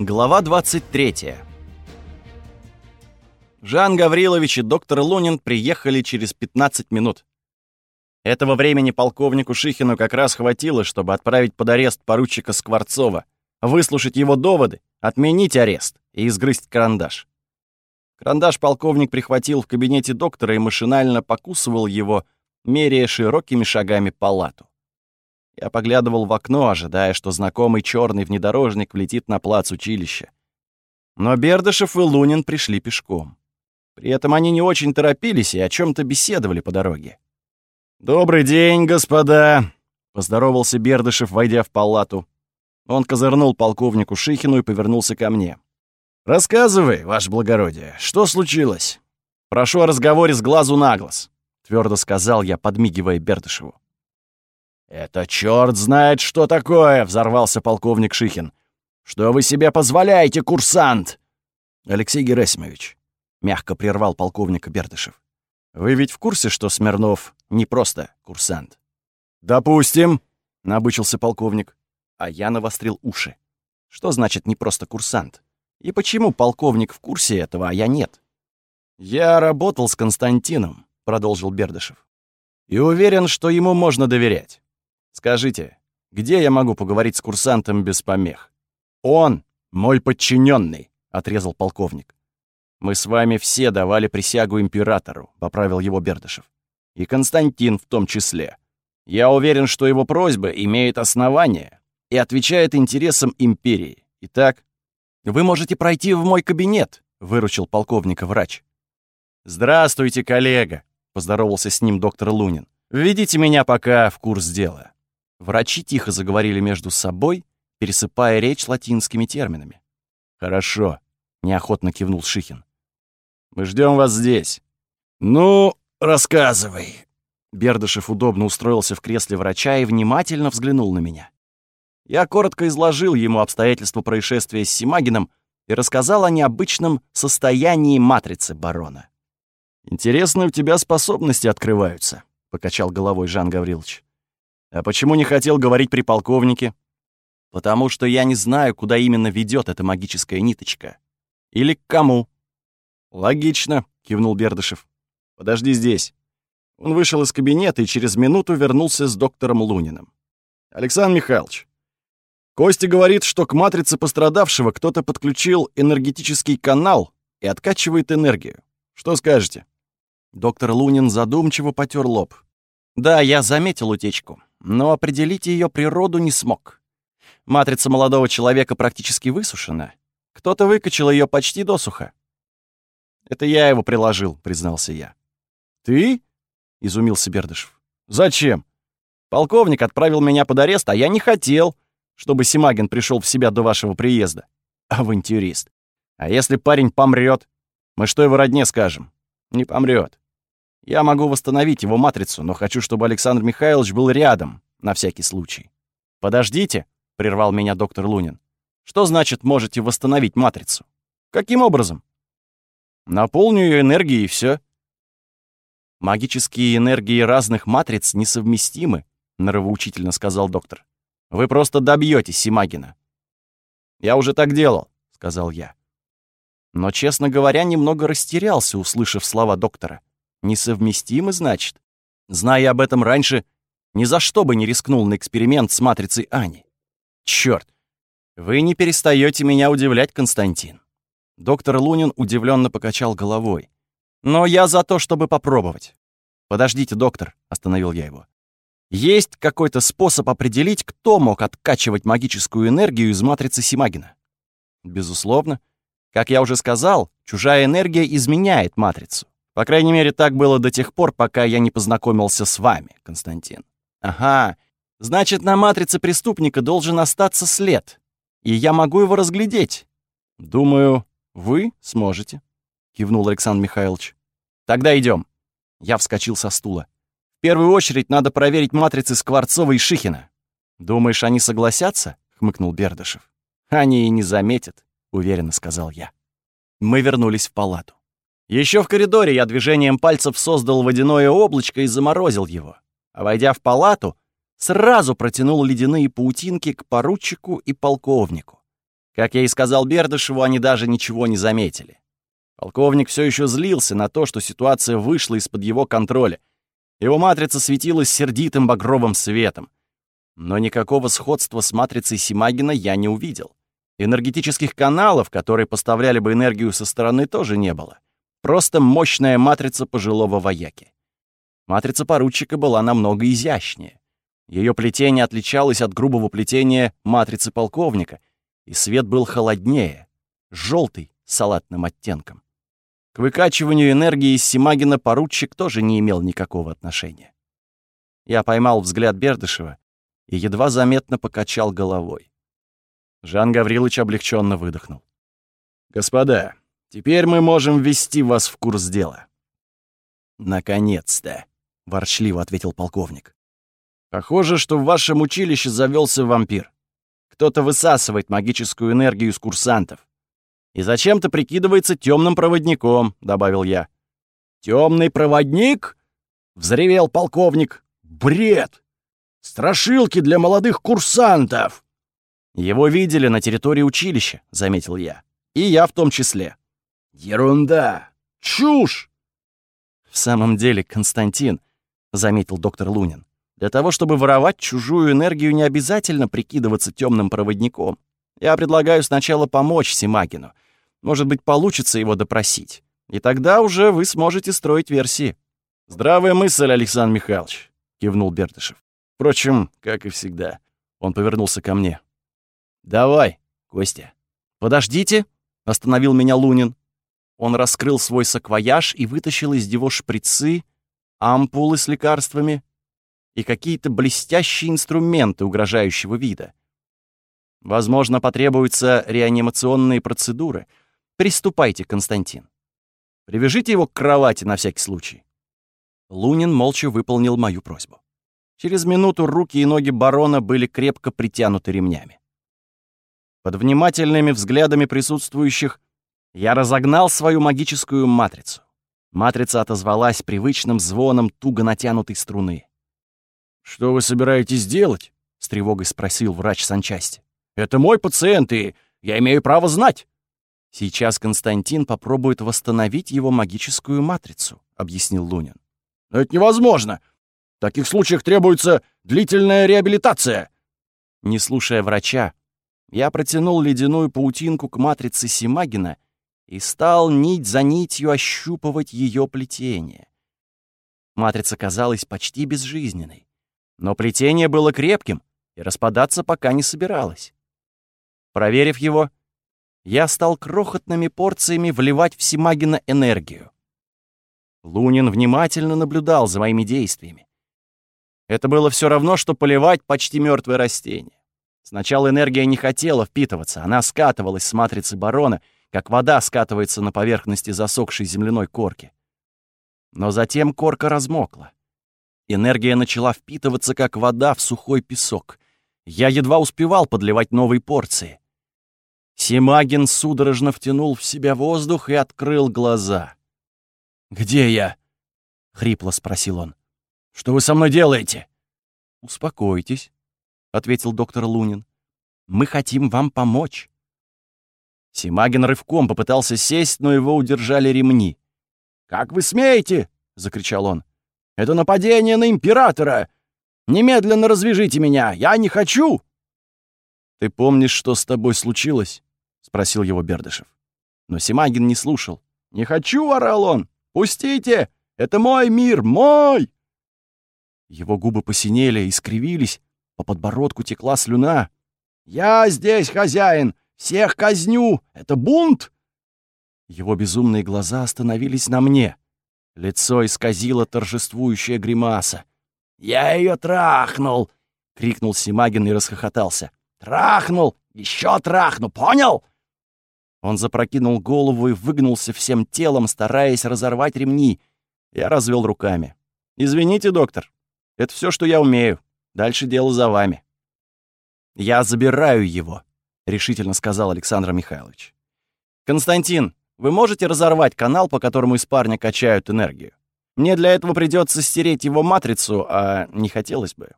Глава 23. Жан Гаврилович и доктор Лунин приехали через 15 минут. Этого времени полковнику Шихину как раз хватило, чтобы отправить под арест поручика Скворцова, выслушать его доводы, отменить арест и изгрызть карандаш. Карандаш полковник прихватил в кабинете доктора и машинально покусывал его, меряя широкими шагами палату. Я поглядывал в окно, ожидая, что знакомый черный внедорожник влетит на плац училища. Но Бердышев и Лунин пришли пешком. При этом они не очень торопились и о чем то беседовали по дороге. «Добрый день, господа!» — поздоровался Бердышев, войдя в палату. Он козырнул полковнику Шихину и повернулся ко мне. «Рассказывай, ваше благородие, что случилось?» «Прошу о разговоре с глазу на глаз», — твердо сказал я, подмигивая Бердышеву. «Это черт знает, что такое!» — взорвался полковник Шихин. «Что вы себе позволяете, курсант?» «Алексей Герасимович», — мягко прервал полковника Бердышев. «Вы ведь в курсе, что Смирнов не просто курсант?» «Допустим», — набычился полковник. А я навострил уши. «Что значит не просто курсант? И почему полковник в курсе этого, а я нет?» «Я работал с Константином», — продолжил Бердышев. «И уверен, что ему можно доверять. Скажите, где я могу поговорить с курсантом без помех? Он мой подчиненный, отрезал полковник. Мы с вами все давали присягу императору, поправил его Бердышев. И Константин в том числе. Я уверен, что его просьба имеет основание и отвечает интересам империи. Итак, вы можете пройти в мой кабинет, выручил полковника врач. Здравствуйте, коллега, поздоровался с ним доктор Лунин. Введите меня пока в курс дела. Врачи тихо заговорили между собой, пересыпая речь латинскими терминами. «Хорошо», — неохотно кивнул Шихин. «Мы ждем вас здесь». «Ну, рассказывай». Бердышев удобно устроился в кресле врача и внимательно взглянул на меня. Я коротко изложил ему обстоятельства происшествия с Симагином и рассказал о необычном состоянии матрицы барона. «Интересно, у тебя способности открываются», — покачал головой Жан Гаврилович. А почему не хотел говорить при полковнике? Потому что я не знаю, куда именно ведет эта магическая ниточка. Или к кому. Логично, кивнул Бердышев. Подожди здесь. Он вышел из кабинета и через минуту вернулся с доктором Луниным. Александр Михайлович, Костя говорит, что к матрице пострадавшего кто-то подключил энергетический канал и откачивает энергию. Что скажете? Доктор Лунин задумчиво потер лоб. Да, я заметил утечку но определить ее природу не смог. Матрица молодого человека практически высушена. Кто-то выкачал ее почти досуха. «Это я его приложил», — признался я. «Ты?» — изумился Бердышев. «Зачем? Полковник отправил меня под арест, а я не хотел, чтобы Симагин пришел в себя до вашего приезда. Авантюрист. А если парень помрет, мы что его родне скажем? Не помрет. Я могу восстановить его матрицу, но хочу, чтобы Александр Михайлович был рядом, на всякий случай. «Подождите», — прервал меня доктор Лунин. «Что значит можете восстановить матрицу? Каким образом?» «Наполню ее энергией и все. «Магические энергии разных матриц несовместимы», — норовоучительно сказал доктор. «Вы просто добьетесь Симагина». «Я уже так делал», — сказал я. Но, честно говоря, немного растерялся, услышав слова доктора. Несовместимы, значит? Зная об этом раньше, ни за что бы не рискнул на эксперимент с матрицей Ани. Черт! Вы не перестаете меня удивлять, Константин. Доктор Лунин удивленно покачал головой. Но я за то, чтобы попробовать. Подождите, доктор, остановил я его. Есть какой-то способ определить, кто мог откачивать магическую энергию из матрицы Симагина? Безусловно. Как я уже сказал, чужая энергия изменяет матрицу. По крайней мере, так было до тех пор, пока я не познакомился с вами, Константин. Ага, значит, на матрице преступника должен остаться след. И я могу его разглядеть. Думаю, вы сможете, кивнул Александр Михайлович. Тогда идем. Я вскочил со стула. В первую очередь надо проверить матрицы Скворцова и Шихина. Думаешь, они согласятся? хмыкнул Бердышев. Они и не заметят, уверенно сказал я. Мы вернулись в палату. Еще в коридоре я движением пальцев создал водяное облачко и заморозил его. А войдя в палату, сразу протянул ледяные паутинки к поручику и полковнику. Как я и сказал Бердышеву, они даже ничего не заметили. Полковник все еще злился на то, что ситуация вышла из-под его контроля. Его матрица светилась сердитым багровым светом. Но никакого сходства с матрицей Симагина я не увидел. Энергетических каналов, которые поставляли бы энергию со стороны, тоже не было. Просто мощная матрица пожилого вояки. Матрица поручика была намного изящнее. Ее плетение отличалось от грубого плетения матрицы полковника, и свет был холоднее, желтый, салатным оттенком. К выкачиванию энергии из Симагина поручик тоже не имел никакого отношения. Я поймал взгляд Бердышева и едва заметно покачал головой. Жан Гаврилович облегченно выдохнул. «Господа, теперь мы можем ввести вас в курс дела». «Наконец-то», — ворчливо ответил полковник. «Похоже, что в вашем училище завелся вампир. Кто-то высасывает магическую энергию из курсантов. И зачем-то прикидывается темным проводником», — добавил я. Темный проводник?» — взревел полковник. «Бред! Страшилки для молодых курсантов!» «Его видели на территории училища», — заметил я. «И я в том числе». «Ерунда! Чушь!» «В самом деле, Константин», — заметил доктор Лунин, «для того, чтобы воровать чужую энергию, не обязательно прикидываться темным проводником. Я предлагаю сначала помочь Симагину. Может быть, получится его допросить. И тогда уже вы сможете строить версии». «Здравая мысль, Александр Михайлович», — кивнул Бертышев. Впрочем, как и всегда. Он повернулся ко мне. «Давай, Костя». «Подождите», — остановил меня Лунин. Он раскрыл свой саквояж и вытащил из него шприцы, ампулы с лекарствами и какие-то блестящие инструменты угрожающего вида. Возможно, потребуются реанимационные процедуры. Приступайте, Константин. Привяжите его к кровати на всякий случай. Лунин молча выполнил мою просьбу. Через минуту руки и ноги барона были крепко притянуты ремнями. Под внимательными взглядами присутствующих я разогнал свою магическую матрицу. Матрица отозвалась привычным звоном туго натянутой струны. «Что вы собираетесь делать?» — с тревогой спросил врач санчасти. «Это мой пациент, и я имею право знать». «Сейчас Константин попробует восстановить его магическую матрицу», — объяснил Лунин. «Но это невозможно. В таких случаях требуется длительная реабилитация». Не слушая врача, я протянул ледяную паутинку к матрице Симагина и стал нить за нитью ощупывать ее плетение. Матрица казалась почти безжизненной, но плетение было крепким и распадаться пока не собиралось. Проверив его, я стал крохотными порциями вливать в Симагина энергию. Лунин внимательно наблюдал за моими действиями. Это было все равно, что поливать почти мертвое растение. Сначала энергия не хотела впитываться, она скатывалась с матрицы барона, как вода скатывается на поверхности засохшей земляной корки. Но затем корка размокла. Энергия начала впитываться, как вода в сухой песок. Я едва успевал подливать новые порции. Симагин судорожно втянул в себя воздух и открыл глаза. «Где я?» — хрипло спросил он. Что вы со мной делаете?» «Успокойтесь», — ответил доктор Лунин. «Мы хотим вам помочь». Симагин рывком попытался сесть, но его удержали ремни. «Как вы смеете?» — закричал он. «Это нападение на императора! Немедленно развяжите меня! Я не хочу!» «Ты помнишь, что с тобой случилось?» — спросил его Бердышев. Но Симагин не слушал. «Не хочу!» — орал он. «Пустите! Это мой мир! Мой!» Его губы посинели и скривились, по подбородку текла слюна. «Я здесь хозяин! Всех казню! Это бунт!» Его безумные глаза остановились на мне. Лицо исказило торжествующая гримаса. «Я ее трахнул!» — крикнул Симагин и расхохотался. «Трахнул! Еще трахну! Понял?» Он запрокинул голову и выгнулся всем телом, стараясь разорвать ремни. Я развел руками. «Извините, доктор, это все, что я умею. Дальше дело за вами». «Я забираю его», — решительно сказал Александр Михайлович. «Константин, вы можете разорвать канал, по которому из парня качают энергию? Мне для этого придется стереть его матрицу, а не хотелось бы».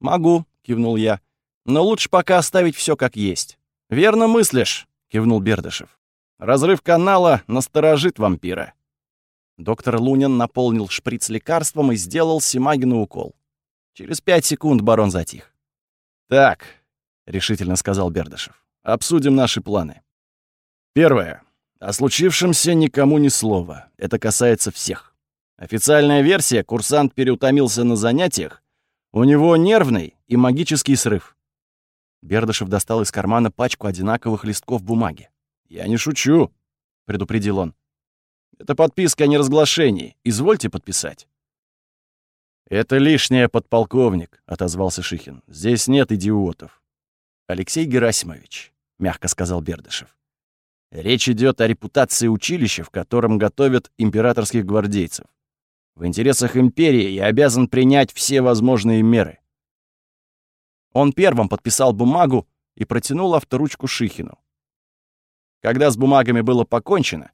«Могу», — кивнул я. «Но лучше пока оставить все как есть. «Верно мыслишь», — кивнул Бердышев. «Разрыв канала насторожит вампира». Доктор Лунин наполнил шприц лекарством и сделал Симагину укол. Через пять секунд барон затих. «Так», — решительно сказал Бердышев, — «обсудим наши планы. Первое. О случившемся никому ни слова. Это касается всех. Официальная версия — курсант переутомился на занятиях. У него нервный и магический срыв. Бердышев достал из кармана пачку одинаковых листков бумаги. «Я не шучу», — предупредил он. «Это подписка о неразглашении. Извольте подписать». «Это лишнее, подполковник», — отозвался Шихин. «Здесь нет идиотов». «Алексей Герасимович», — мягко сказал Бердышев. «Речь идет о репутации училища, в котором готовят императорских гвардейцев. В интересах империи я обязан принять все возможные меры. Он первым подписал бумагу и протянул авторучку Шихину. Когда с бумагами было покончено,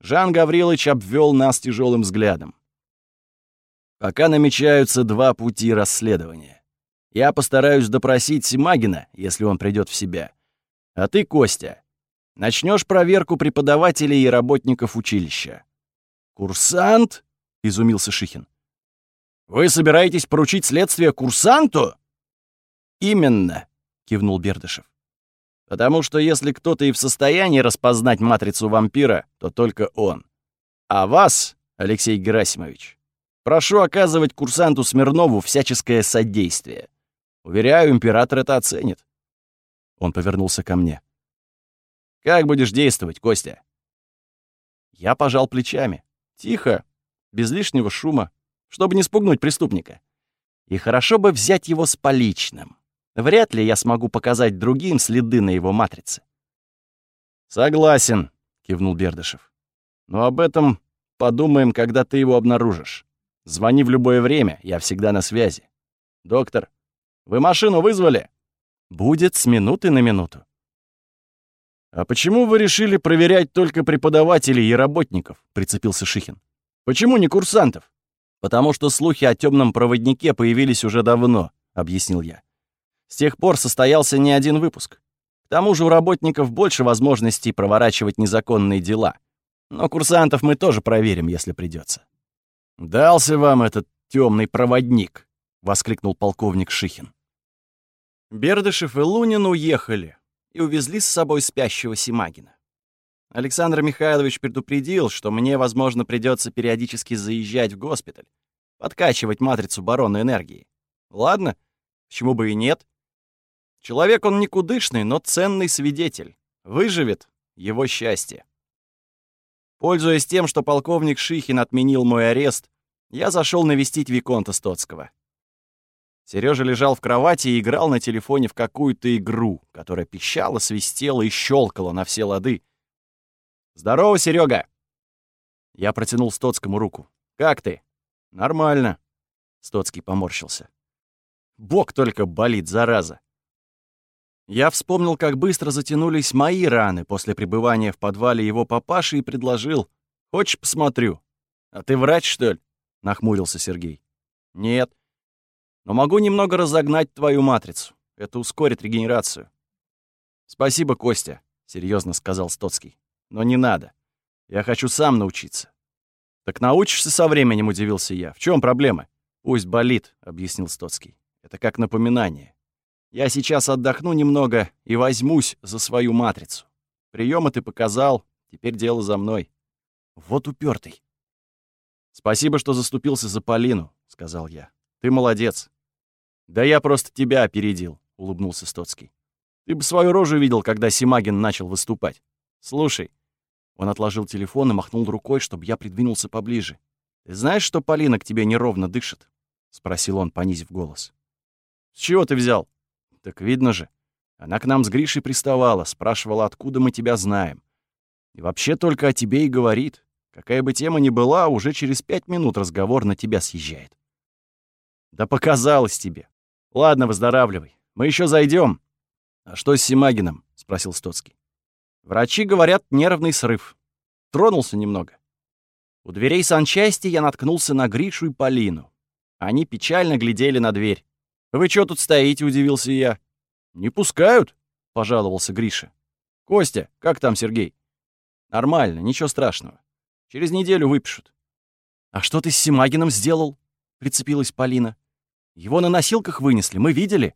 Жан Гаврилович обвел нас тяжелым взглядом. Пока намечаются два пути расследования. Я постараюсь допросить Симагина, если он придет в себя. А ты, Костя, начнешь проверку преподавателей и работников училища. «Курсант?» — изумился Шихин. «Вы собираетесь поручить следствие курсанту?» «Именно», — кивнул Бердышев. «Потому что если кто-то и в состоянии распознать матрицу вампира, то только он. А вас, Алексей Герасимович, прошу оказывать курсанту Смирнову всяческое содействие. Уверяю, император это оценит». Он повернулся ко мне. «Как будешь действовать, Костя?» Я пожал плечами. Тихо, без лишнего шума, чтобы не спугнуть преступника. И хорошо бы взять его с поличным. Вряд ли я смогу показать другим следы на его матрице. «Согласен», — кивнул Бердышев. «Но об этом подумаем, когда ты его обнаружишь. Звони в любое время, я всегда на связи. Доктор, вы машину вызвали?» «Будет с минуты на минуту». «А почему вы решили проверять только преподавателей и работников?» — прицепился Шихин. «Почему не курсантов?» «Потому что слухи о темном проводнике появились уже давно», — объяснил я. С тех пор состоялся не один выпуск. К тому же у работников больше возможностей проворачивать незаконные дела. Но курсантов мы тоже проверим, если придется. «Дался вам этот темный проводник!» — воскликнул полковник Шихин. Бердышев и Лунин уехали и увезли с собой спящего Симагина. Александр Михайлович предупредил, что мне, возможно, придется периодически заезжать в госпиталь, подкачивать матрицу барона энергии. Ладно, почему бы и нет? Человек он никудышный, но ценный свидетель. Выживет — его счастье. Пользуясь тем, что полковник Шихин отменил мой арест, я зашел навестить Виконта Стоцкого. Сережа лежал в кровати и играл на телефоне в какую-то игру, которая пищала, свистела и щелкала на все лады. «Здорово, Серега! Я протянул Стоцкому руку. «Как ты?» «Нормально», — Стоцкий поморщился. «Бог только болит, зараза. Я вспомнил, как быстро затянулись мои раны после пребывания в подвале его папаши и предложил. «Хочешь, посмотрю?» «А ты врач, что ли?» — нахмурился Сергей. «Нет. Но могу немного разогнать твою матрицу. Это ускорит регенерацию». «Спасибо, Костя», — серьезно сказал Стоцкий. «Но не надо. Я хочу сам научиться». «Так научишься со временем», — удивился я. «В чем проблема?» «Пусть болит», — объяснил Стоцкий. «Это как напоминание. Я сейчас отдохну немного и возьмусь за свою матрицу. Приемы ты показал, теперь дело за мной. Вот упертый. Спасибо, что заступился за Полину, сказал я. Ты молодец. Да я просто тебя опередил, улыбнулся Стоцкий. Ты бы свою рожу видел, когда Симагин начал выступать. Слушай. Он отложил телефон и махнул рукой, чтобы я придвинулся поближе. Ты знаешь, что Полина к тебе неровно дышит? спросил он, понизив голос. С чего ты взял? Так видно же. Она к нам с Гришей приставала, спрашивала, откуда мы тебя знаем. И вообще только о тебе и говорит. Какая бы тема ни была, уже через пять минут разговор на тебя съезжает. Да показалось тебе. Ладно, выздоравливай. Мы еще зайдем. А что с Симагином? спросил Стоцкий. Врачи говорят, нервный срыв. Тронулся немного. У дверей санчасти я наткнулся на Гришу и Полину. Они печально глядели на дверь. «Вы что тут стоите?» — удивился я. «Не пускают?» — пожаловался Гриша. «Костя, как там Сергей?» «Нормально, ничего страшного. Через неделю выпишут». «А что ты с Симагином сделал?» — прицепилась Полина. «Его на носилках вынесли, мы видели».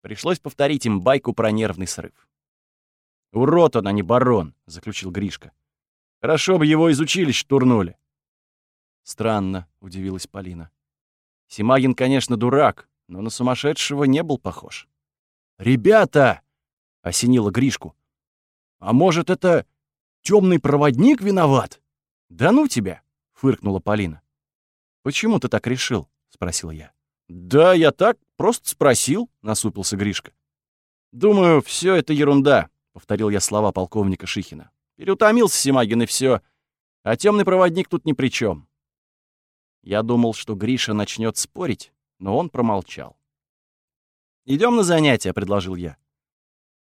Пришлось повторить им байку про нервный срыв. «Урод он, а не барон», — заключил Гришка. «Хорошо бы его из училища турнули». «Странно», — удивилась Полина. «Симагин, конечно, дурак, но на сумасшедшего не был похож». «Ребята!» — осенило Гришку. «А может, это темный проводник виноват?» «Да ну тебя!» — фыркнула Полина. «Почему ты так решил?» — спросил я. «Да я так, просто спросил», — насупился Гришка. «Думаю, все это ерунда», — повторил я слова полковника Шихина. «Переутомился Симагин и все, а темный проводник тут ни при чем. Я думал, что Гриша начнет спорить, но он промолчал. Идем на занятия», — предложил я.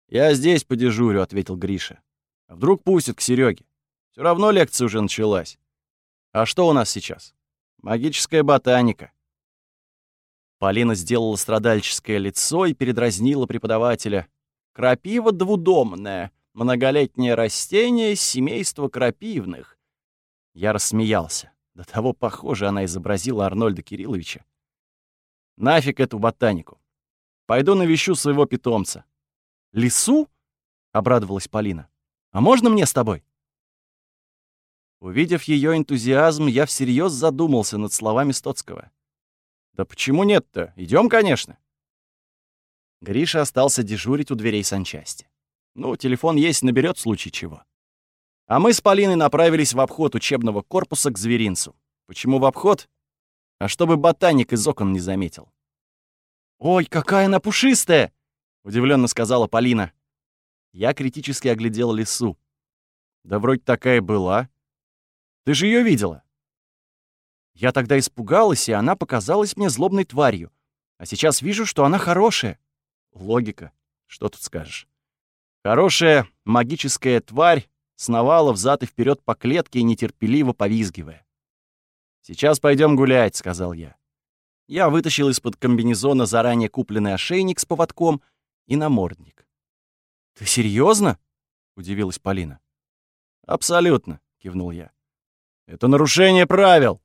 «Я здесь подежурю», — ответил Гриша. «А вдруг пустят к Сереге? Все равно лекция уже началась. А что у нас сейчас? Магическая ботаника». Полина сделала страдальческое лицо и передразнила преподавателя. «Крапива двудомная, многолетнее растение семейства крапивных». Я рассмеялся. До того похоже она изобразила Арнольда Кирилловича. «Нафиг эту ботанику. Пойду навещу своего питомца». «Лису?» — обрадовалась Полина. «А можно мне с тобой?» Увидев ее энтузиазм, я всерьез задумался над словами Стоцкого. «Да почему нет-то? Идем, конечно». Гриша остался дежурить у дверей санчасти. Ну, телефон есть, наберет в случае чего. А мы с Полиной направились в обход учебного корпуса к зверинцу. Почему в обход? А чтобы ботаник из окон не заметил. «Ой, какая она пушистая!» — удивленно сказала Полина. Я критически оглядел лесу. «Да вроде такая была. Ты же ее видела?» Я тогда испугалась, и она показалась мне злобной тварью. А сейчас вижу, что она хорошая. Логика. Что тут скажешь? Хорошая магическая тварь сновала взад и вперед по клетке, нетерпеливо повизгивая. «Сейчас пойдем гулять», — сказал я. Я вытащил из-под комбинезона заранее купленный ошейник с поводком и намордник. «Ты серьезно? удивилась Полина. «Абсолютно», — кивнул я. «Это нарушение правил», —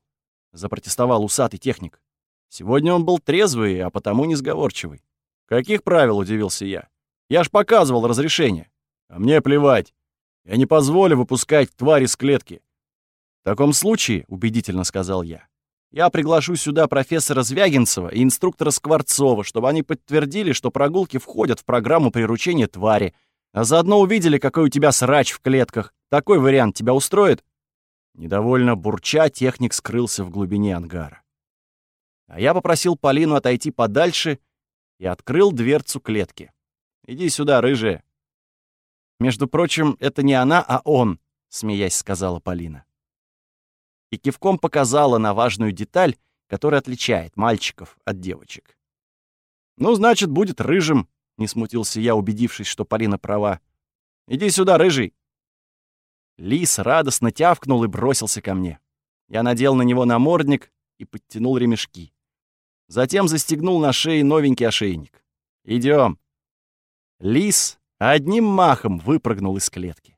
запротестовал усатый техник. «Сегодня он был трезвый, а потому несговорчивый». «Каких правил?» — удивился я. «Я ж показывал разрешение». «А мне плевать. Я не позволю выпускать твари с клетки». «В таком случае», — убедительно сказал я, «я приглашу сюда профессора Звягинцева и инструктора Скворцова, чтобы они подтвердили, что прогулки входят в программу приручения твари, а заодно увидели, какой у тебя срач в клетках. Такой вариант тебя устроит?» Недовольно бурча, техник скрылся в глубине ангара. А я попросил Полину отойти подальше и открыл дверцу клетки. «Иди сюда, рыжая». «Между прочим, это не она, а он», — смеясь сказала Полина. И кивком показала на важную деталь, которая отличает мальчиков от девочек. «Ну, значит, будет рыжим», — не смутился я, убедившись, что Полина права. «Иди сюда, рыжий». Лис радостно тявкнул и бросился ко мне. Я надел на него намордник и подтянул ремешки. Затем застегнул на шее новенький ошейник. Идем. Лис одним махом выпрыгнул из клетки.